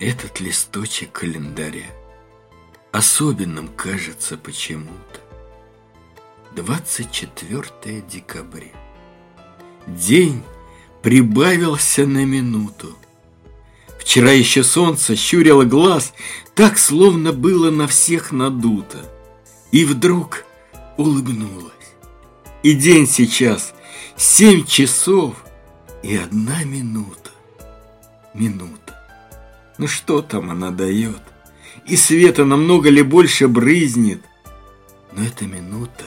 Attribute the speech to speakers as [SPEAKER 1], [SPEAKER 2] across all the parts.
[SPEAKER 1] Этот листочек календаря особенным кажется почему-то. 24 декабря. День прибавился на минуту. Вчера еще солнце щурило глаз, так словно было на всех надуто. И вдруг улыбнулась. И день сейчас семь часов и одна минута. Минута. Ну что там она дает? И света намного ли больше брызнет? Но эта минута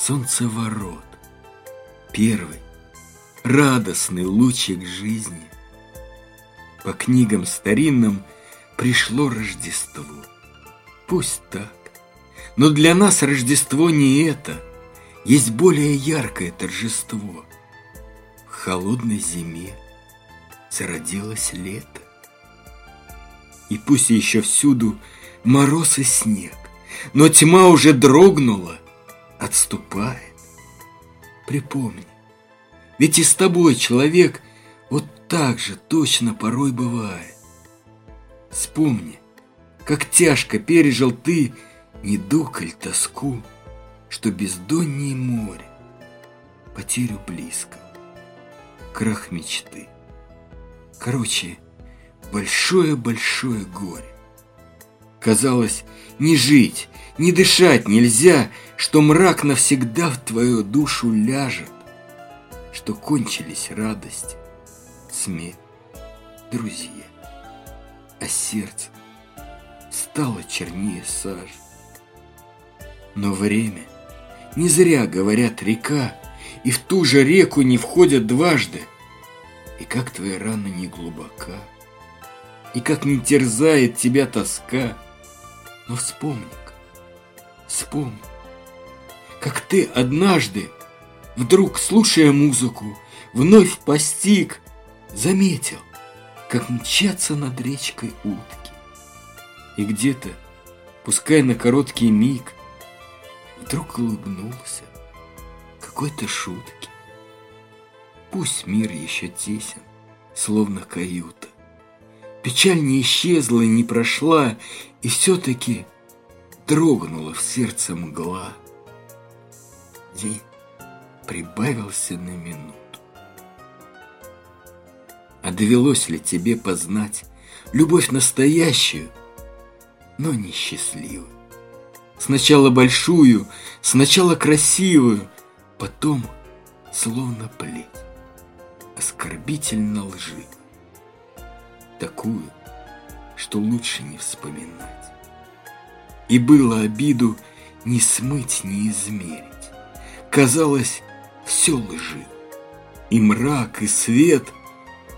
[SPEAKER 1] солнцеворот. Первый, радостный лучик жизни. По книгам старинным пришло Рождество. Пусть так. Но для нас Рождество не это. Есть более яркое торжество. В холодной зиме зародилось лето. И пусть еще всюду мороз и снег, но тьма уже дрогнула, отступает. Припомни, ведь и с тобой человек вот так же точно порой бывает. Вспомни, как тяжко пережил ты недуг или тоску, что бездоннее море, потерю близко, крах мечты. Короче, большое-большое горе. Казалось, не жить, не дышать нельзя, что мрак навсегда в твою душу ляжет, что кончились радости, смех, друзья, а сердце стало чернее сажи. Но время, не зря говорят река, и в ту же реку не входят дважды. И как твоя рана не глубока, и как не терзает тебя тоска, но вспомни-ка, вспомни, как ты однажды, вдруг слушая музыку, вновь постиг, заметил, как мчатся над речкой утки. И где-то, пускай на короткий миг, вдруг улыбнулся какой-то шутки. Пусть мир еще тесен, словно каюта. Печаль не исчезла и не прошла, и все-таки дрогнула в сердце мгла. День прибавился на минуту. А довелось ли тебе познать любовь настоящую, но несчастливую? Сначала большую, сначала красивую, потом словно плеть, оскорбительно лживую, такую, что лучше не вспоминать. И было обиду не смыть, не измерить. Казалось, все лжи, и мрак, и свет,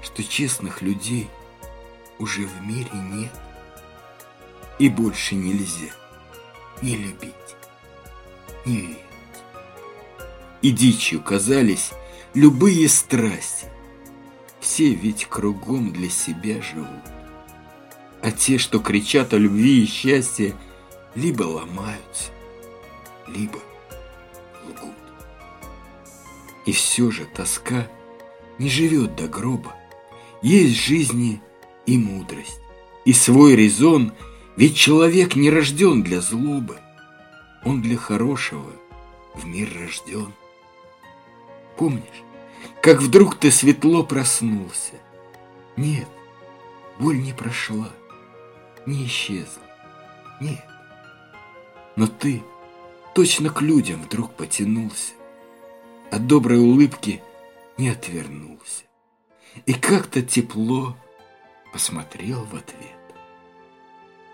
[SPEAKER 1] что честных людей уже в мире нет. И больше нельзя не любить, не верить. И дичью казались любые страсти. Все ведь кругом для себя живут. А те, что кричат о любви и счастье, либо ломаются, либо лгут. И все же тоска не живет до гроба. Есть жизни и мудрость, и свой резон, ведь человек не рожден для злобы. Он для хорошего в мир рожден. Помнишь, как вдруг ты светло проснулся? Нет, боль не прошла, не исчезла, нет. Но ты точно к людям вдруг потянулся от доброй улыбки не отвернулся. И как-то тепло посмотрел в ответ.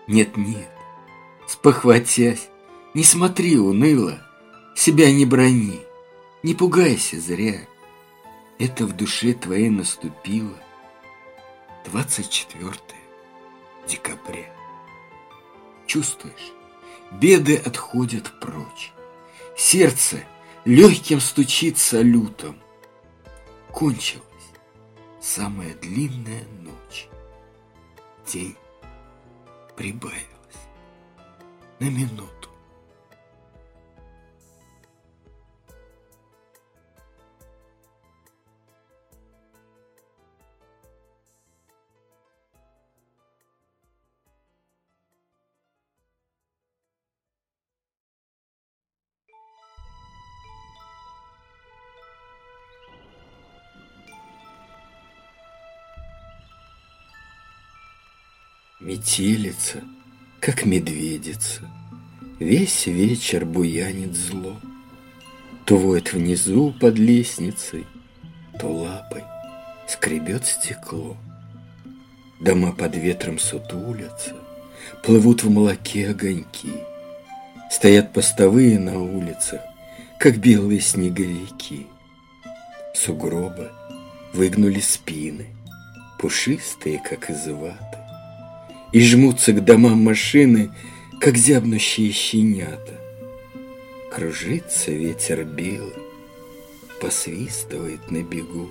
[SPEAKER 1] Нет-нет, спохватясь, не смотри уныло, себя не брони, не пугайся зря. Это в душе твоей наступило 24 декабря. Чувствуешь, беды отходят прочь. Сердце легким стучит салютом. Кончилась самая длинная ночь. День прибавилась на минуту. Метелица, как медведица, Весь вечер буянит зло. То воет внизу под лестницей, То лапой скребет стекло. Дома под ветром сутулятся, Плывут в молоке огоньки. Стоят постовые на улицах, Как белые снеговики. Сугробы выгнули спины, Пушистые, как из ваты, И жмутся к домам машины, Как зябнущие щенята. Кружится ветер белый, Посвистывает на бегу.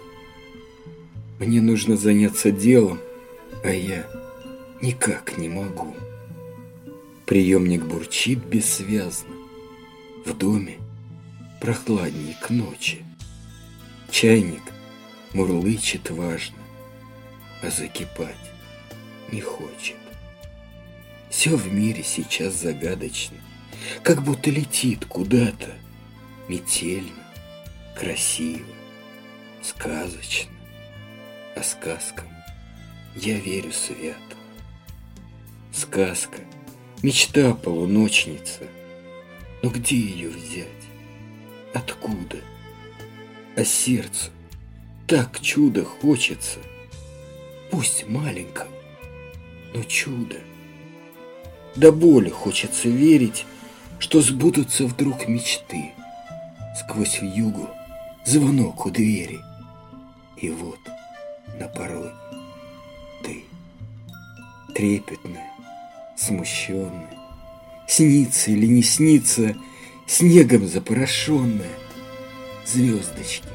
[SPEAKER 1] Мне нужно заняться делом, а я никак не могу. Приемник бурчит бессвязно. В доме прохладней к ночи. Чайник мурлычет важно, а закипать не хочет. Все в мире сейчас загадочно, как будто летит куда-то, метельно, красиво, сказочно. А сказкам я верю свято. Сказка, мечта полуночница. Но где ее взять? Откуда? А сердцу так чудо хочется. Пусть маленького, но чудо. До боли хочется верить, что сбудутся вдруг мечты. Сквозь вьюгу звонок у двери. И вот на пороге ты, трепетная, смущенная, снится или не снится, снегом запорошенная, звездочки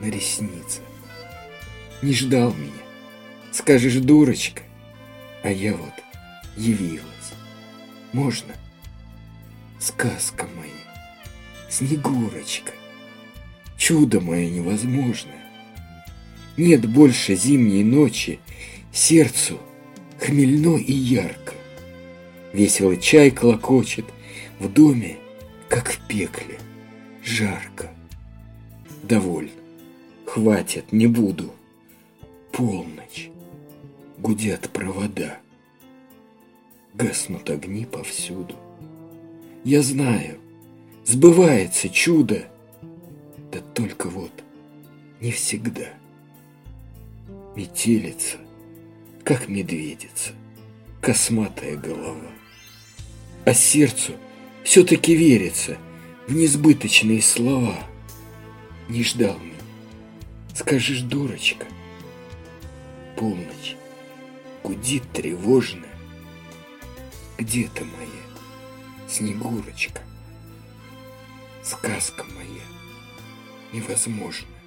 [SPEAKER 1] на ресницах. Не ждал меня, скажешь, дурочка, а я вот явилась. Можно? Сказка моя, Снегурочка, чудо мое невозможное. Нет больше зимней ночи, сердцу хмельно и ярко. Весело чай клокочет, в доме, как в пекле, жарко. Довольно, хватит, не буду. Полночь, гудят провода, гаснут огни повсюду. Я знаю, сбывается чудо, да только вот не всегда. Метелица, как медведица, косматая голова. А сердцу все-таки верится в несбыточные слова. Не ждал меня. Скажешь, дурочка, полночь гудит тревожно. Где то моя, Снегурочка? Сказка моя невозможна.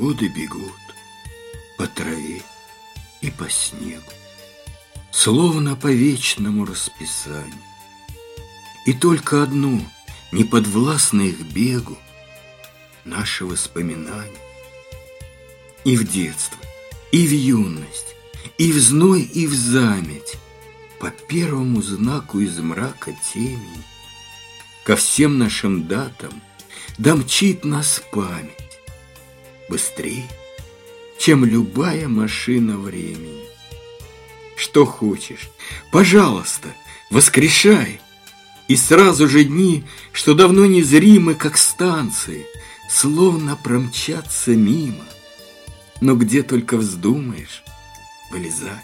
[SPEAKER 1] Годы бегут по траве и по снегу, Словно по вечному расписанию. И только одну, не подвластно их бегу, Наши воспоминания. И в детство, и в юность, и в зной, и в заметь, По первому знаку из мрака темени, Ко всем нашим датам домчит нас память быстрее, чем любая машина времени. Что хочешь, пожалуйста, воскрешай. И сразу же дни, что давно незримы, как станции, словно промчатся мимо. Но где только вздумаешь, вылезай.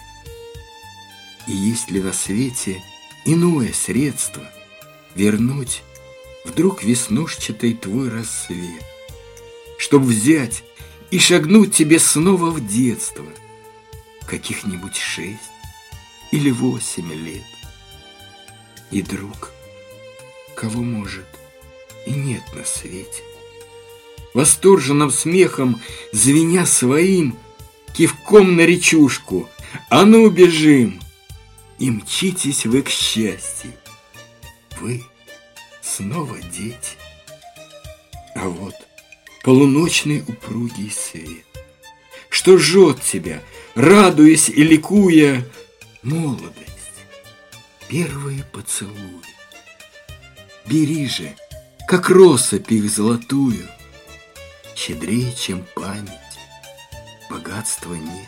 [SPEAKER 1] И есть ли на свете иное средство вернуть вдруг веснушчатый твой рассвет, чтобы взять и шагнуть тебе снова в детство, каких-нибудь шесть или восемь лет. И друг, кого может и нет на свете, восторженным смехом, звеня своим, кивком на речушку, А ну, бежим! И мчитесь вы к счастью. Вы снова дети. А вот полуночный упругий свет, Что жжет тебя, радуясь и ликуя, Молодость, первые поцелуи. Бери же, как россыпь их золотую, Щедрее, чем память, богатства нет.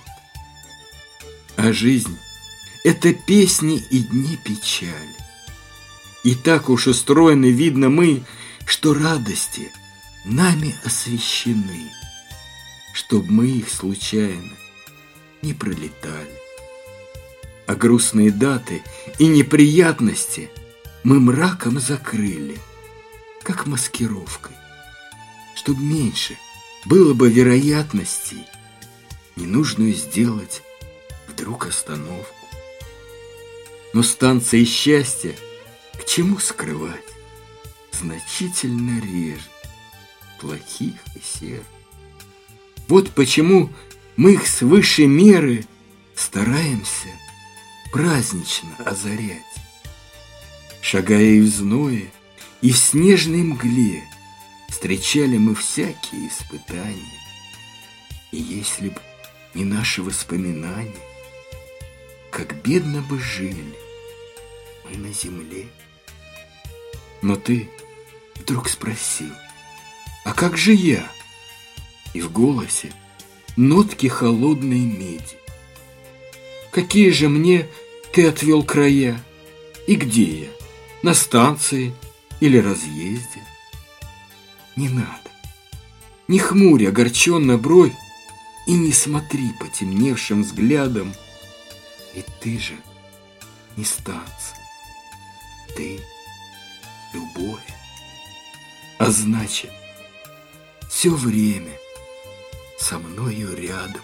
[SPEAKER 1] А жизнь — это песни и дни печали. И так уж устроены, видно мы, что радости нами освещены, Чтоб мы их случайно не пролетали. А грустные даты и неприятности мы мраком закрыли, как маскировкой, Чтоб меньше было бы вероятностей ненужную сделать вдруг остановку. Но станции счастья к чему скрывать? Значительно реже плохих и серых. Вот почему мы их свыше меры стараемся празднично озарять. Шагая и в зное, и в снежной мгле, встречали мы всякие испытания. И если б не наши воспоминания, как бедно бы жили мы на земле. Но ты вдруг спросил, а как же я? И в голосе нотки холодной меди. Какие же мне ты отвел края? И где я? На станции или разъезде? Не надо. Не хмурь огорченно бровь и не смотри потемневшим взглядом. И ты же не станция. Ты — любовь. А значит, все время со мною рядом.